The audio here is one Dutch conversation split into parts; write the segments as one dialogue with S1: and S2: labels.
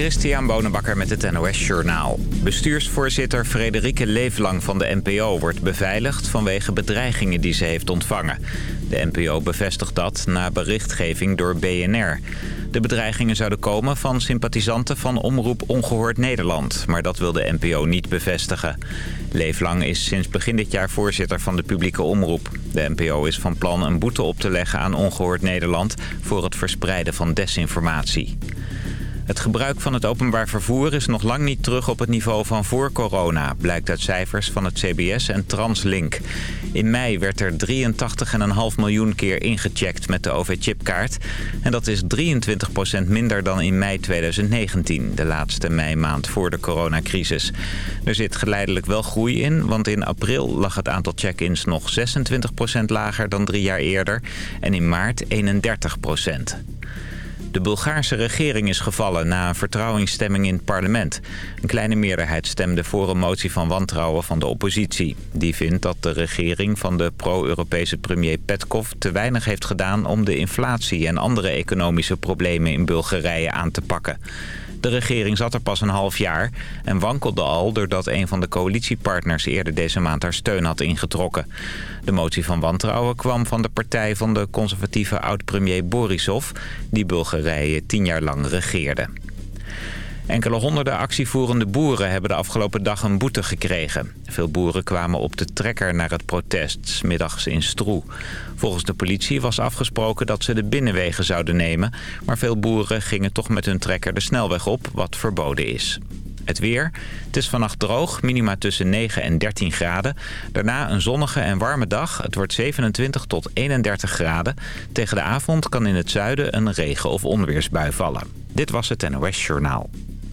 S1: Christian Bonenbakker met het NOS Journaal. Bestuursvoorzitter Frederike Leeflang van de NPO wordt beveiligd vanwege bedreigingen die ze heeft ontvangen. De NPO bevestigt dat na berichtgeving door BNR. De bedreigingen zouden komen van sympathisanten van Omroep Ongehoord Nederland. Maar dat wil de NPO niet bevestigen. Leeflang is sinds begin dit jaar voorzitter van de publieke omroep. De NPO is van plan een boete op te leggen aan Ongehoord Nederland... voor het verspreiden van desinformatie. Het gebruik van het openbaar vervoer is nog lang niet terug op het niveau van voor corona... blijkt uit cijfers van het CBS en Translink. In mei werd er 83,5 miljoen keer ingecheckt met de OV-chipkaart. En dat is 23% minder dan in mei 2019, de laatste meimaand voor de coronacrisis. Er zit geleidelijk wel groei in, want in april lag het aantal check-ins nog 26% lager dan drie jaar eerder... en in maart 31 de Bulgaarse regering is gevallen na een vertrouwingsstemming in het parlement. Een kleine meerderheid stemde voor een motie van wantrouwen van de oppositie. Die vindt dat de regering van de pro-Europese premier Petkov te weinig heeft gedaan om de inflatie en andere economische problemen in Bulgarije aan te pakken. De regering zat er pas een half jaar en wankelde al doordat een van de coalitiepartners eerder deze maand haar steun had ingetrokken. De motie van wantrouwen kwam van de partij van de conservatieve oud-premier Borisov, die Bulgarije tien jaar lang regeerde. Enkele honderden actievoerende boeren hebben de afgelopen dag een boete gekregen. Veel boeren kwamen op de trekker naar het protest, middags in Stroe. Volgens de politie was afgesproken dat ze de binnenwegen zouden nemen... maar veel boeren gingen toch met hun trekker de snelweg op, wat verboden is. Het weer. Het is vannacht droog, minima tussen 9 en 13 graden. Daarna een zonnige en warme dag. Het wordt 27 tot 31 graden. Tegen de avond kan in het zuiden een regen- of onweersbui vallen. Dit was het NOS Journaal.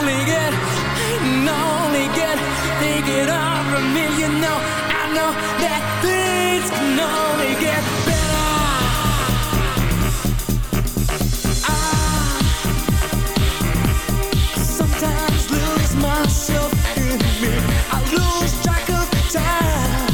S2: only get, I only get, they get over from me. You know, I know that things can only get
S3: better. I sometimes lose myself in me. I lose track of time.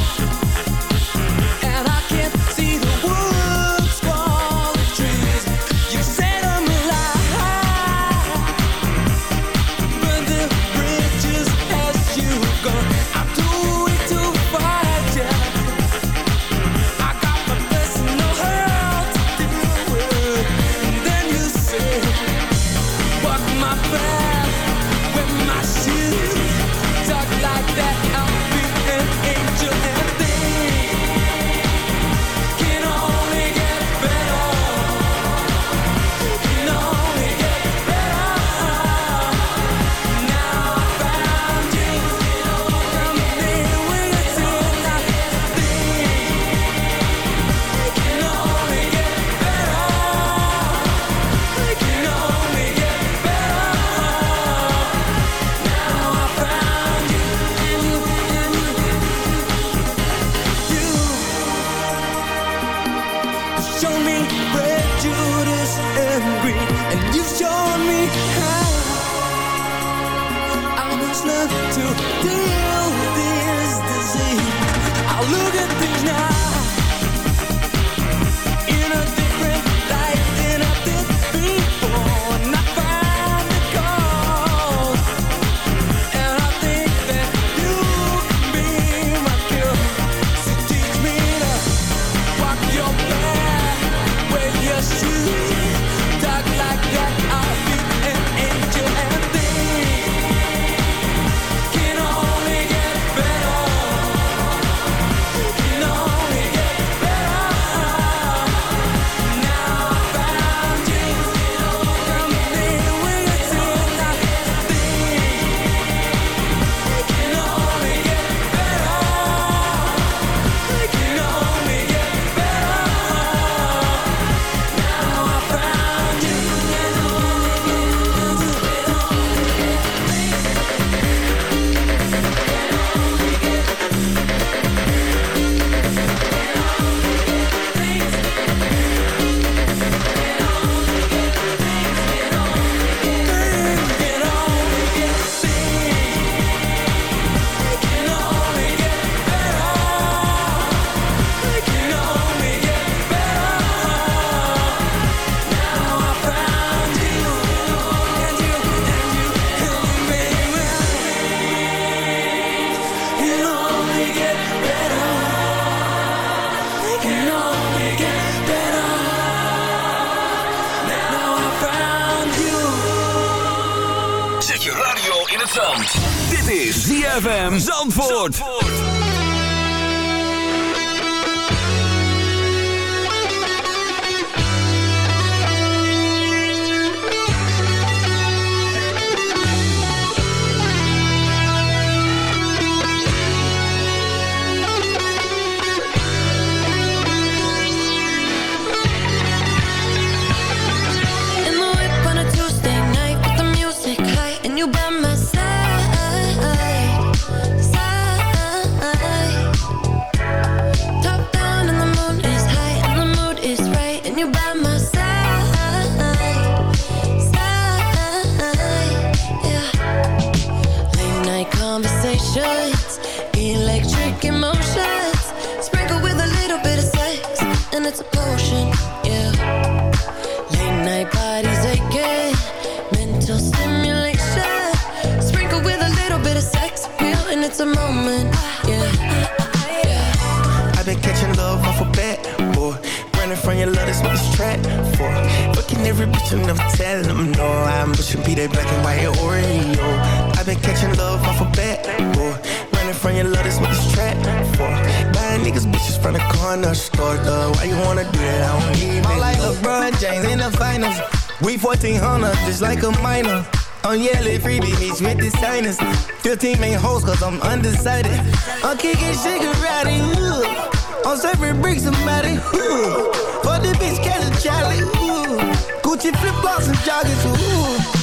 S3: young thug. Why you wanna do that? I don't need it. like LeBron James in the finals. We 1400, just like a minor. I'm yelling free bitch with the signers. 15 main hoes, cause I'm undecided. I'm kicking shit karate, ooh. I'm serving bricks, somebody, ooh. For the bitch, catch a Charlie, ooh. Gucci flip flops and joggers, ooh.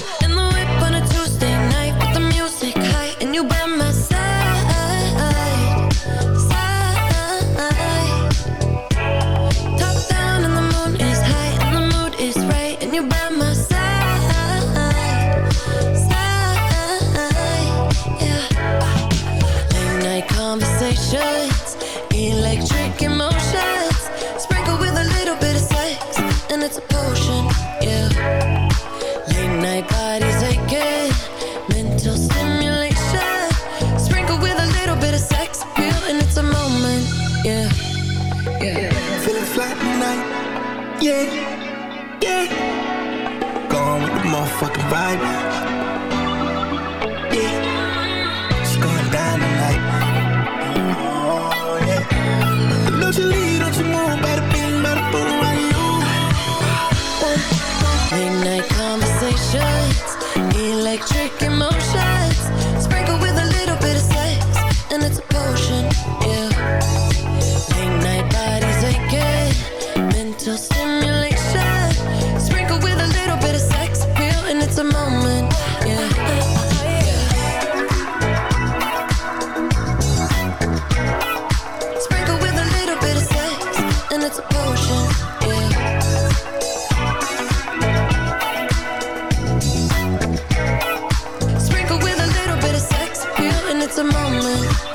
S4: the moment.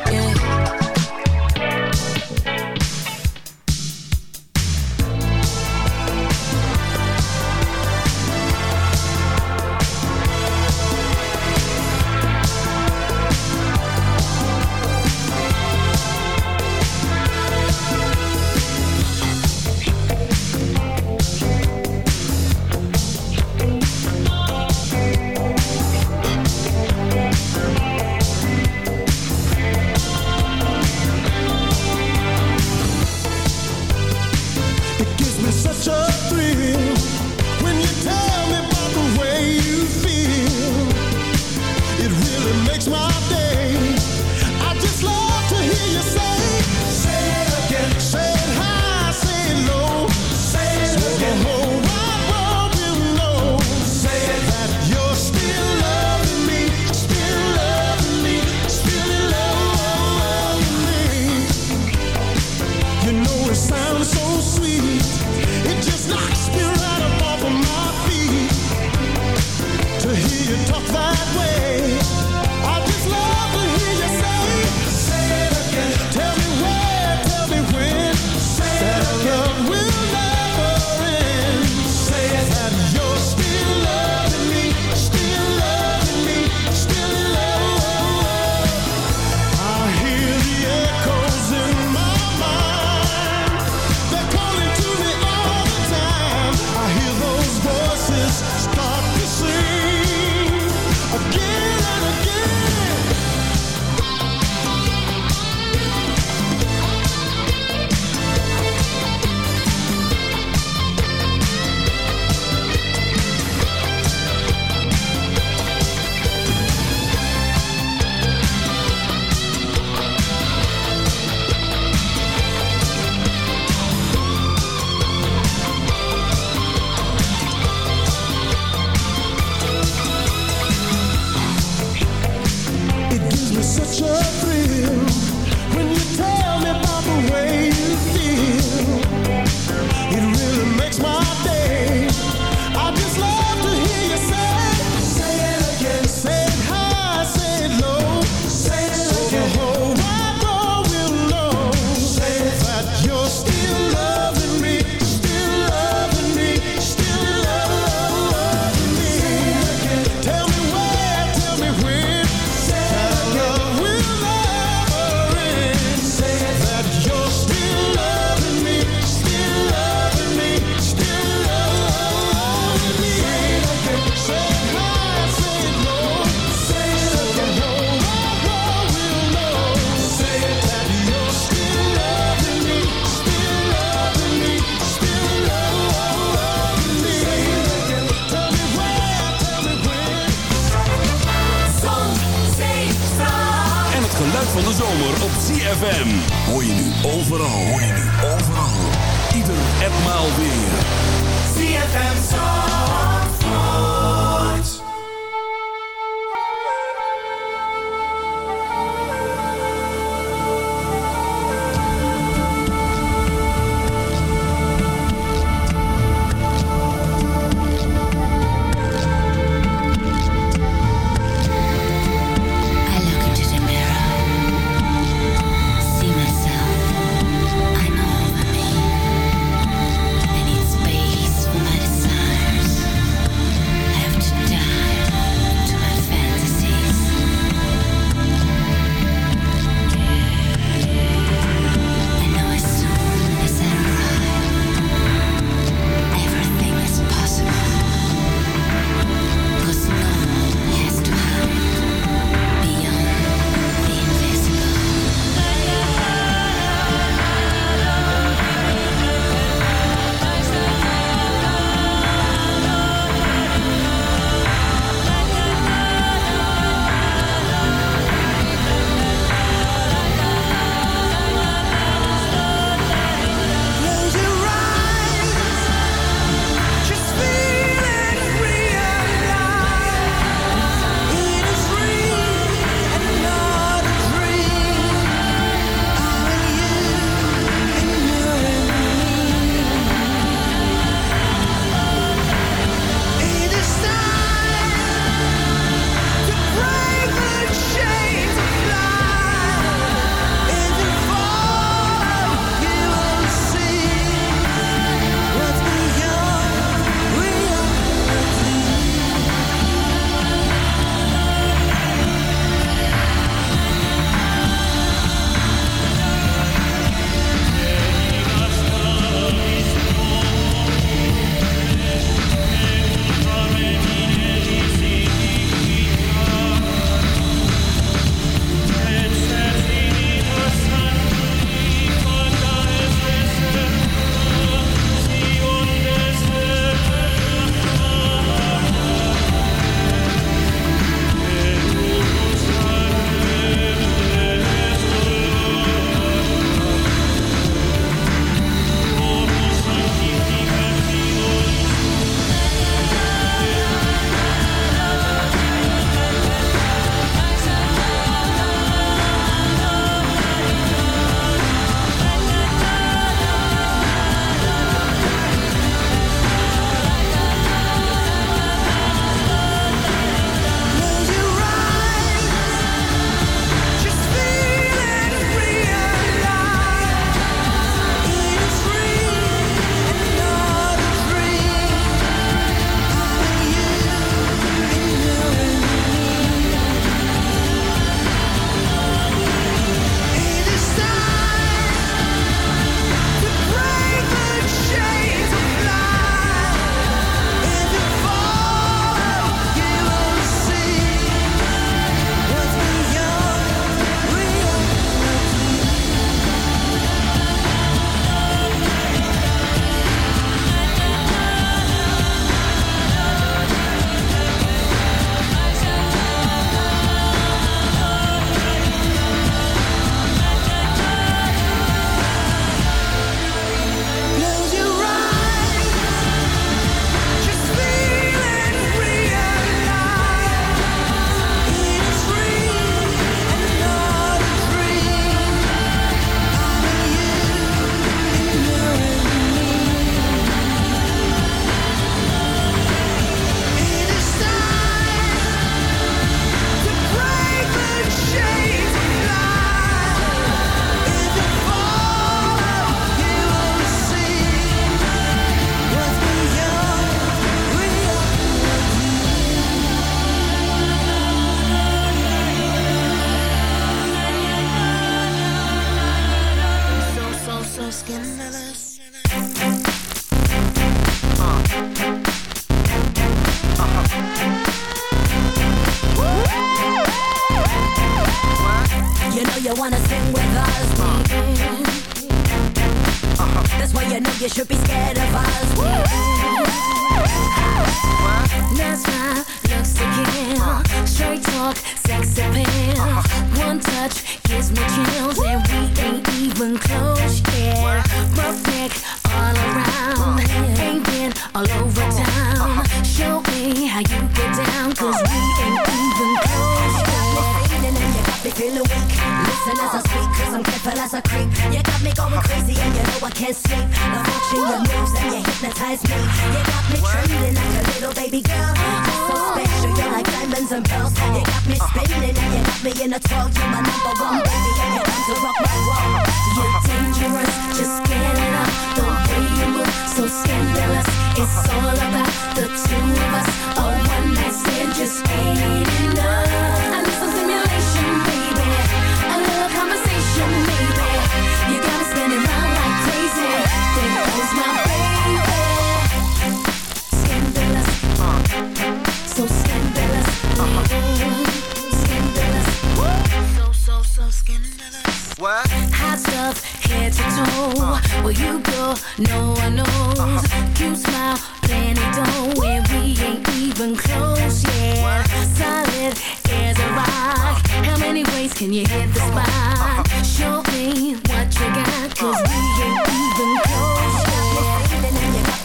S5: know, I
S4: know.
S5: Uh smile, plan it
S6: don't when we ain't even close, yeah. What? Solid as a rock. How many ways can you hit the spot? Show me what you got, cause we ain't even close,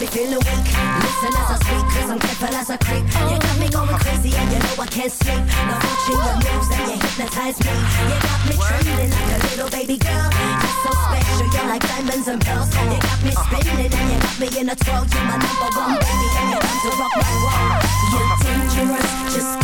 S7: me feeling weak Listen as I speak cause I'm careful as I creep You got me going crazy and you know I can't sleep Now watching your moves and you hypnotize me You got me trembling like a little baby girl diamonds and pearls. You got me spinning and you got me in a twirl. You're my number one baby, and you're to rock my world.
S6: You're dangerous, just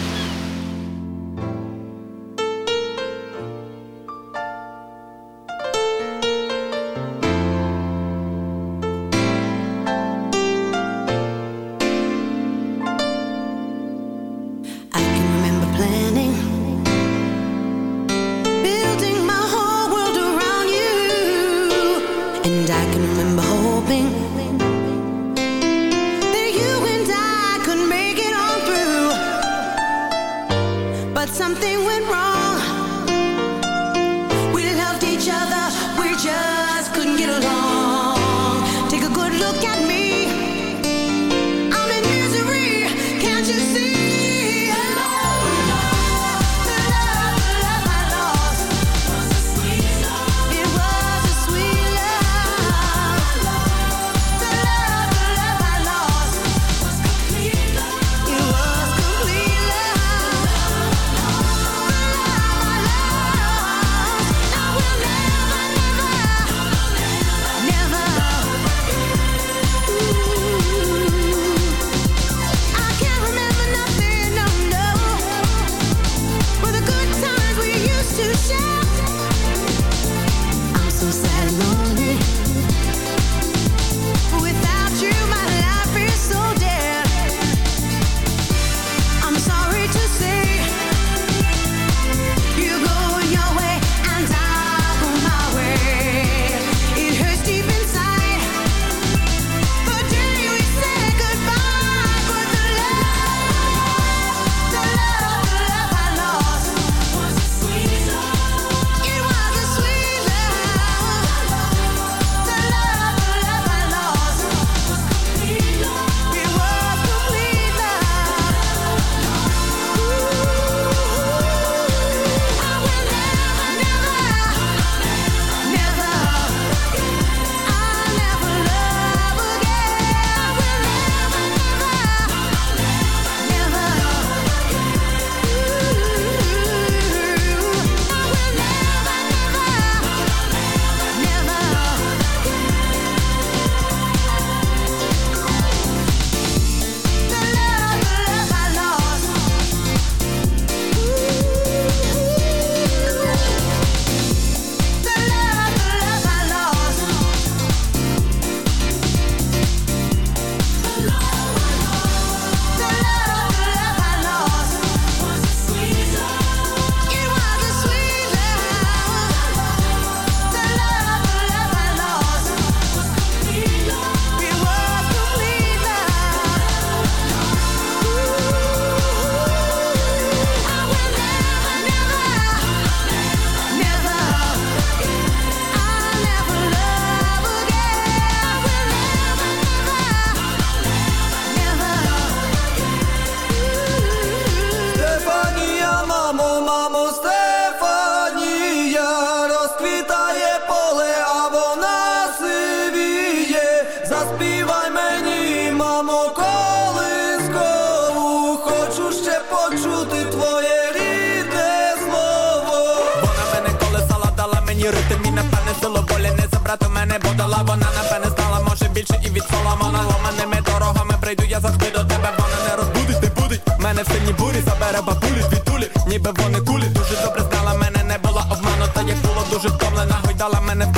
S8: брати мене подала, вона на мене стала, може більше і від сола Вона ломаними дорогами прийду, я завжди до тебе, вона не розбудить, не будить. Мене в сильній бурі, забере бабулі, відтулі, ніби вони кулі, дуже добре знала, мене не була обманута, як було дуже втомлена, гойдала мене в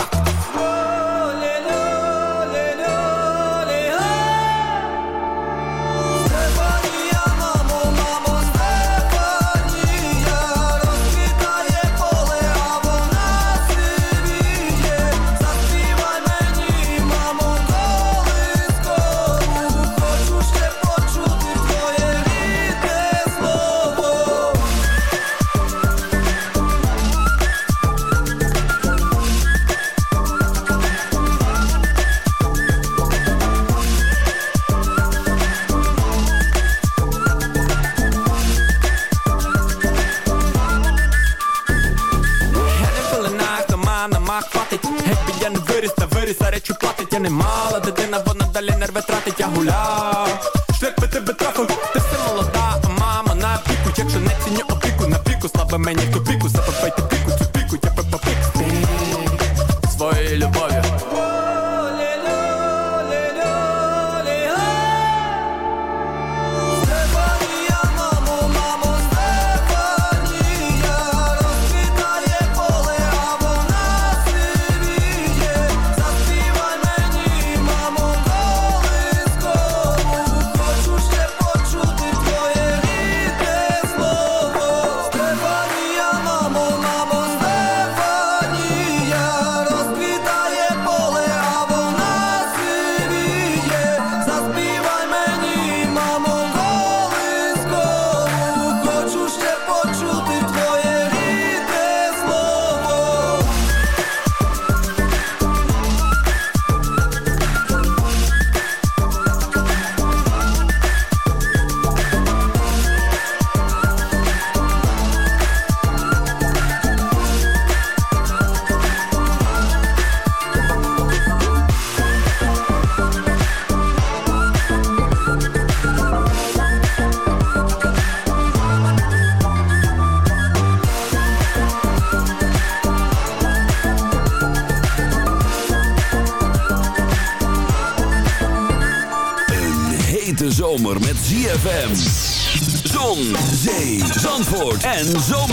S8: naar
S9: betrat het ja hula. Slip het te betraffen, en
S10: zomer.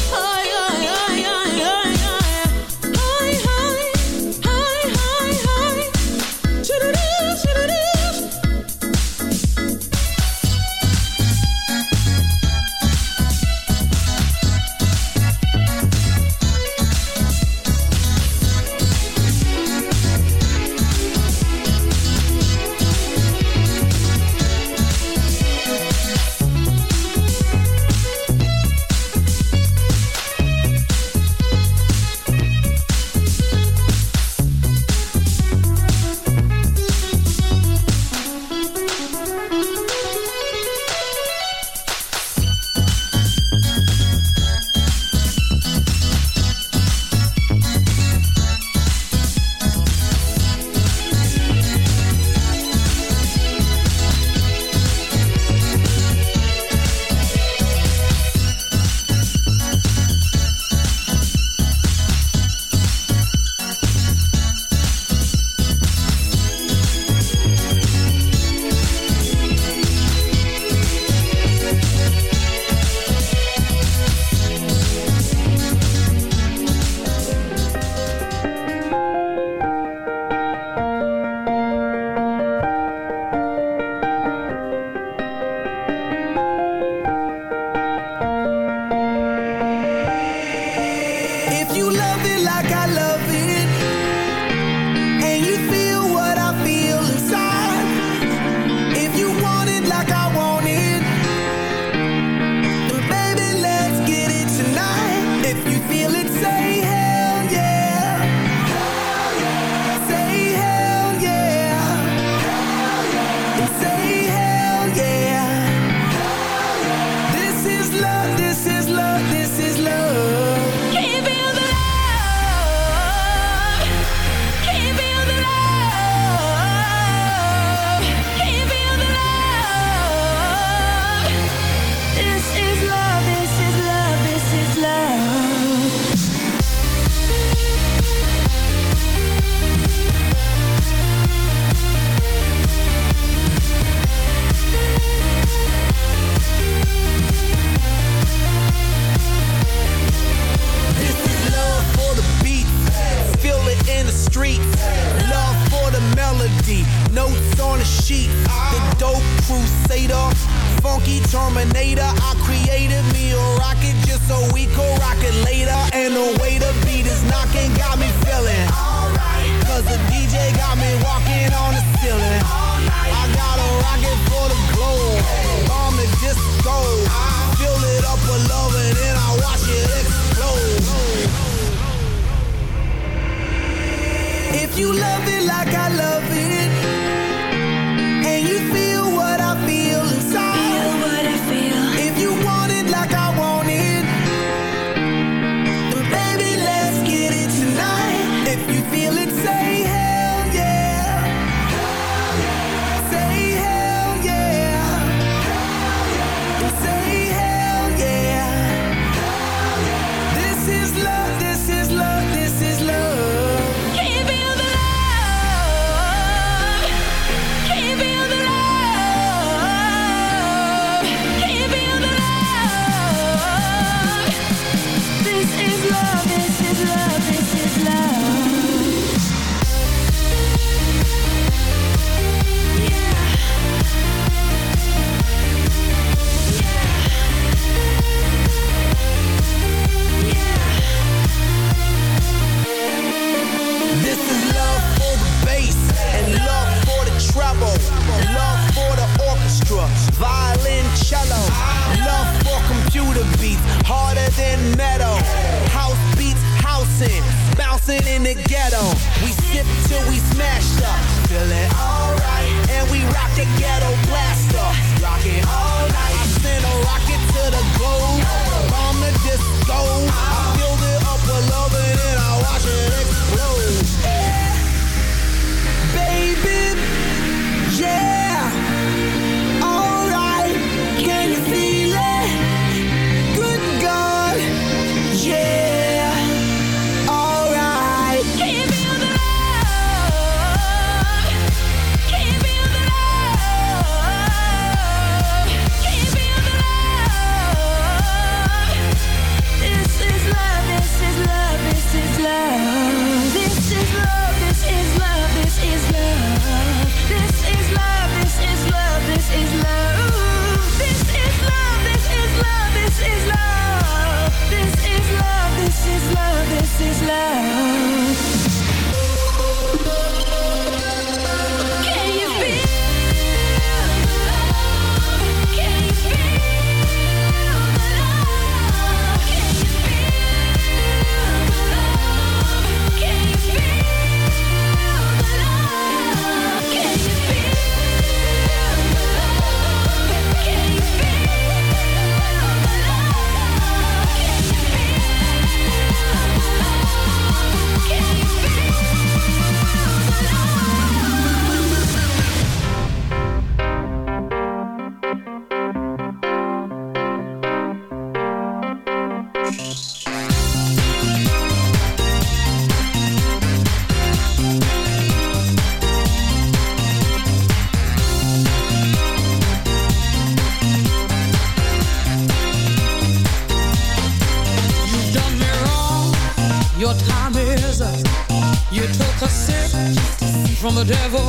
S11: devil.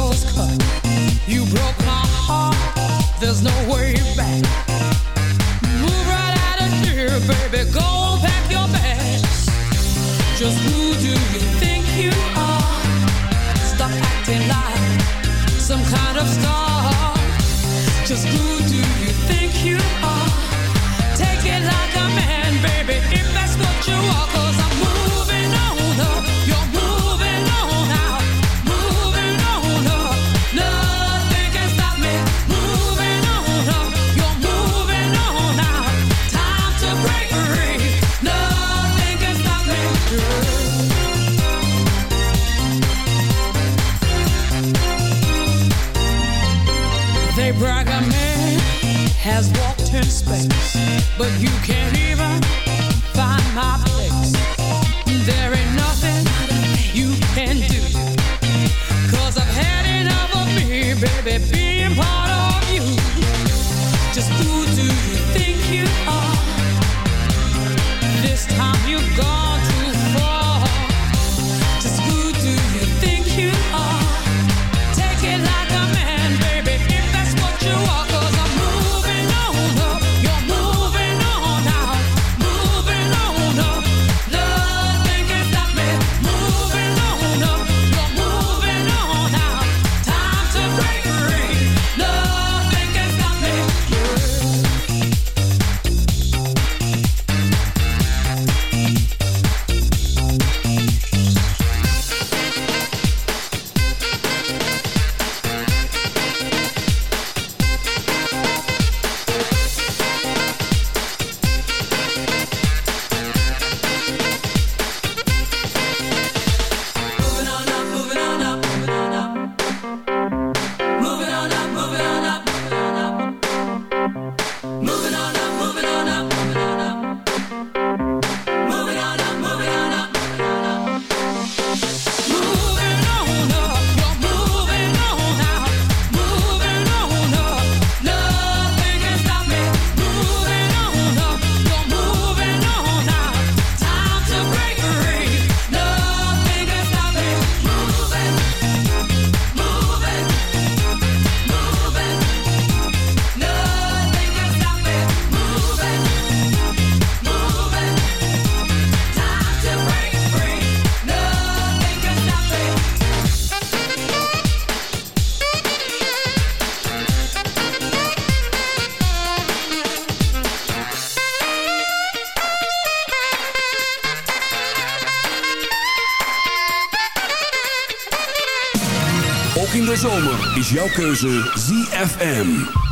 S11: Is
S12: jouw keuze ZFM.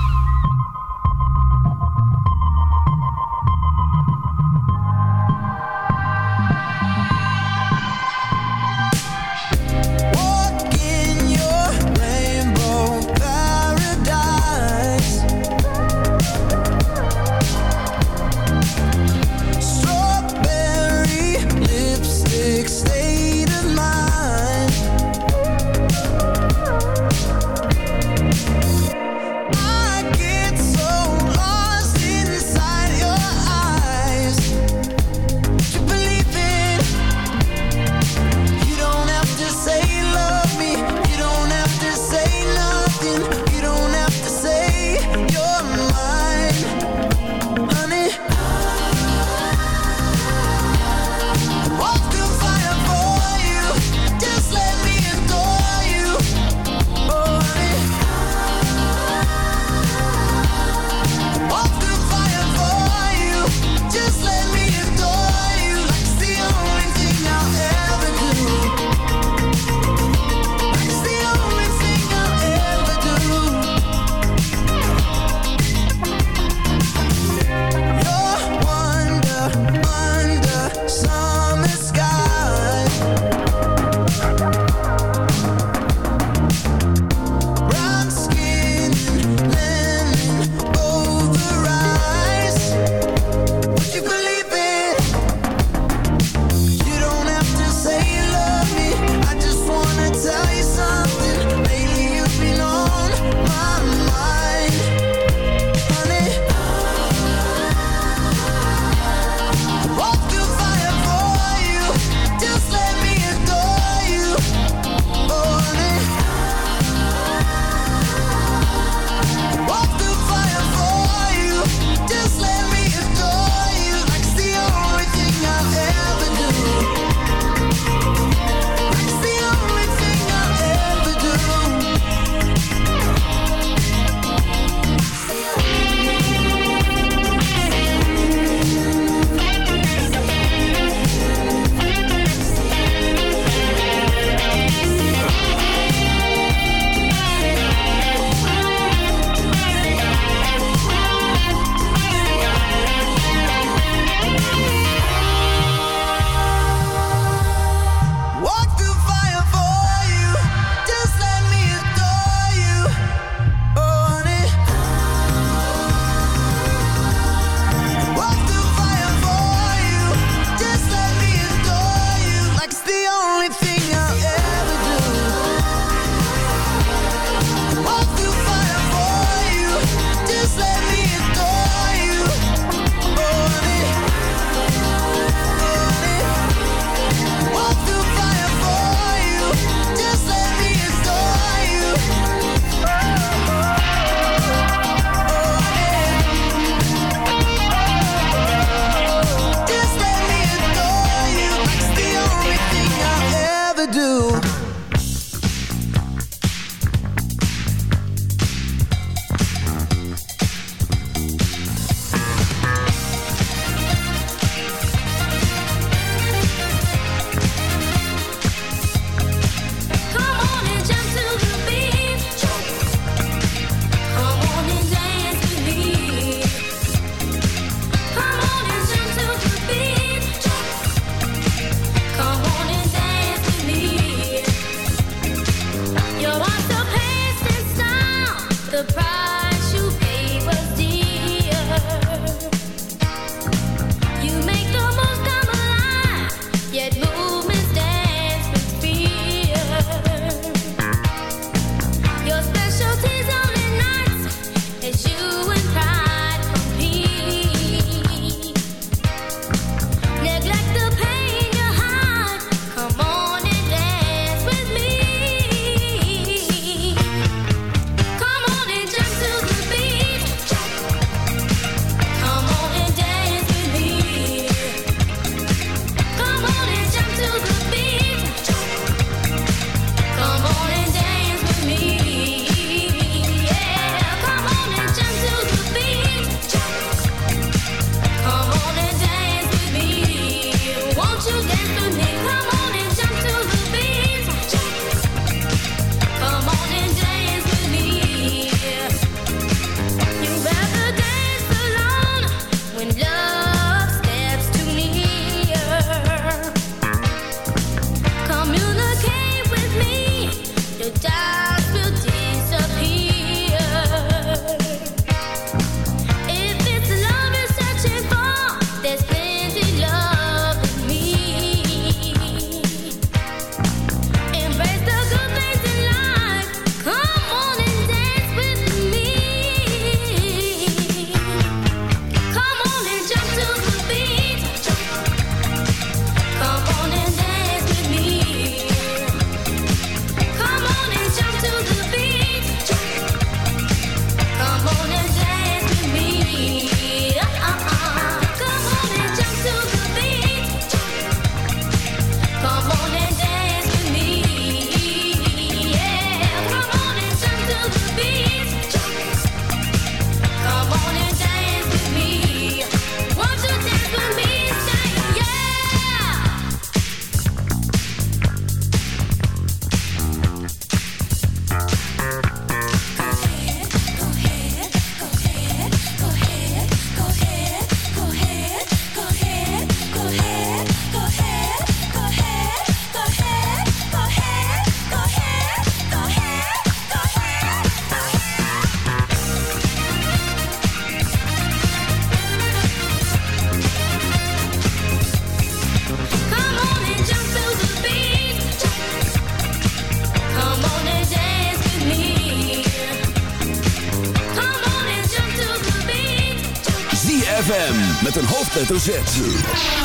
S9: Met een hoofdletter Z.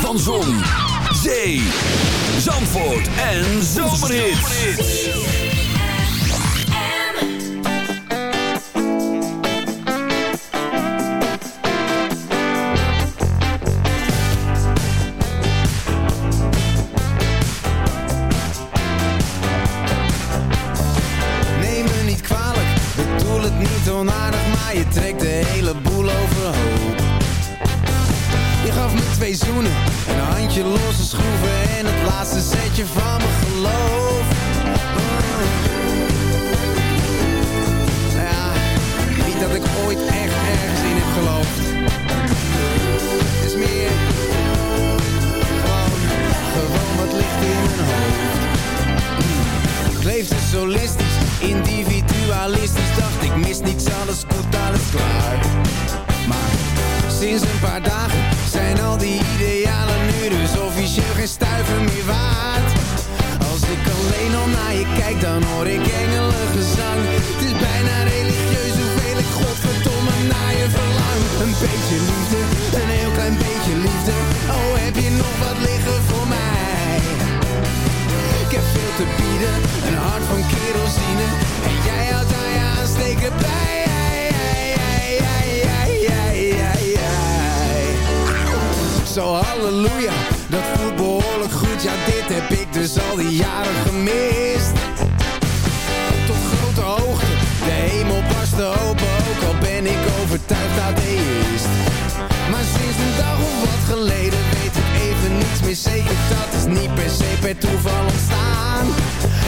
S9: Van Zon, Zee, Zandvoort en Zomerhits.
S12: Neem me niet kwalijk, bedoel het niet onaardig, maar je trekt de hele boel twee zoenen, een handje losse schroeven en het laatste setje van mijn geloof. Ja, niet dat ik ooit echt ergens in heb geloofd. Het is meer gewoon, gewoon wat ligt in mijn hoofd. Ik leefde solistisch, individualistisch Dacht ik mis niets, alles goed, alles klaar sinds een paar dagen zijn al die idealen nu Dus officieel geen stuiver meer waard. Als ik alleen al naar je kijk, dan hoor ik engelengezang Het is bijna religieus hoeveel ik godverdomme naar je verlang. Een beetje liefde, een heel klein beetje liefde. Oh, heb je nog wat liggen voor mij? Ik heb veel te bieden, een hart van kerosine. En jij houdt aan je aansteken bij Zo halleluja, dat voelt behoorlijk goed Ja dit heb ik dus al die jaren gemist. Tot grote hoogte, de hemel barstte open Ook al ben ik overtuigd atheïst Maar sinds een dag of wat geleden weet ik even niets meer zeker. Dat is niet per se per toeval ontstaan.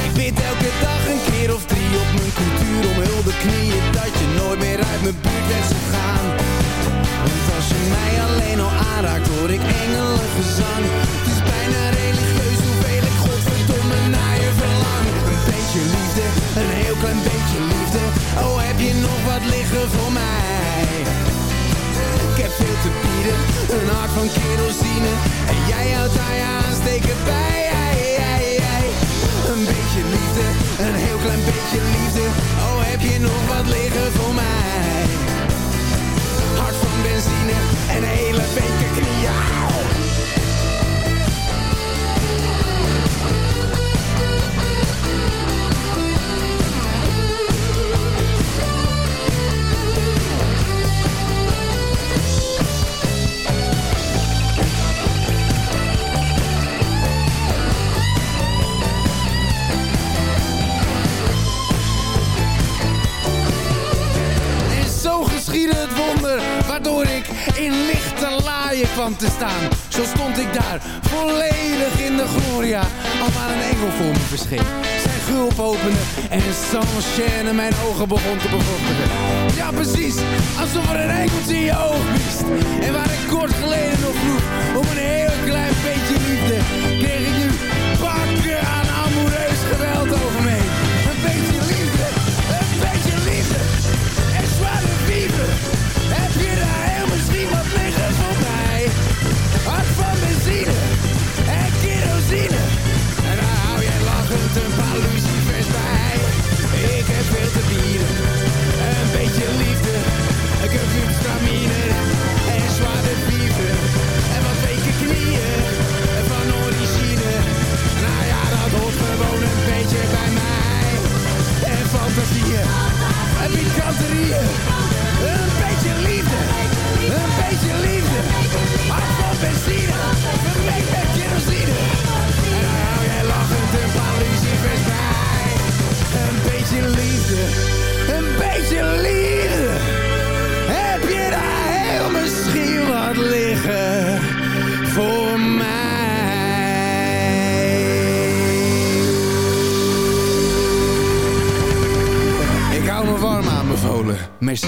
S12: Ik bid elke dag een keer of drie op mijn cultuur om hulde knieën Dat je nooit meer uit mijn buurt bent zou gaan als je mij alleen al aanraakt hoor ik engelengezang Het is bijna religieus hoeveel ik godverdomme naar je verlang. Een beetje liefde, een heel klein beetje liefde. Oh heb je nog wat liggen voor mij? Ik heb veel te bieden, een hart van kerosine. En jij houdt aan je aansteken bij. Een beetje liefde, een heel klein beetje liefde. Oh, heb je nog wat liggen voor mij te staan. Zo stond ik daar, volledig in de gloria, al waar een engel voor me verscheen. Zijn gulp opende en sans mijn ogen begon te bevochtigen. Ja precies, alsof er een engeltje in je oog wist. En waar ik kort geleden nog vroeg om een heel klein beetje liefde, kreeg ik Een beetje liefde, een beetje liefde. Hart van benzine, vermengd met kerosine. En dan hou jij lachend een paar lucifers bij. Een beetje liefde, merci.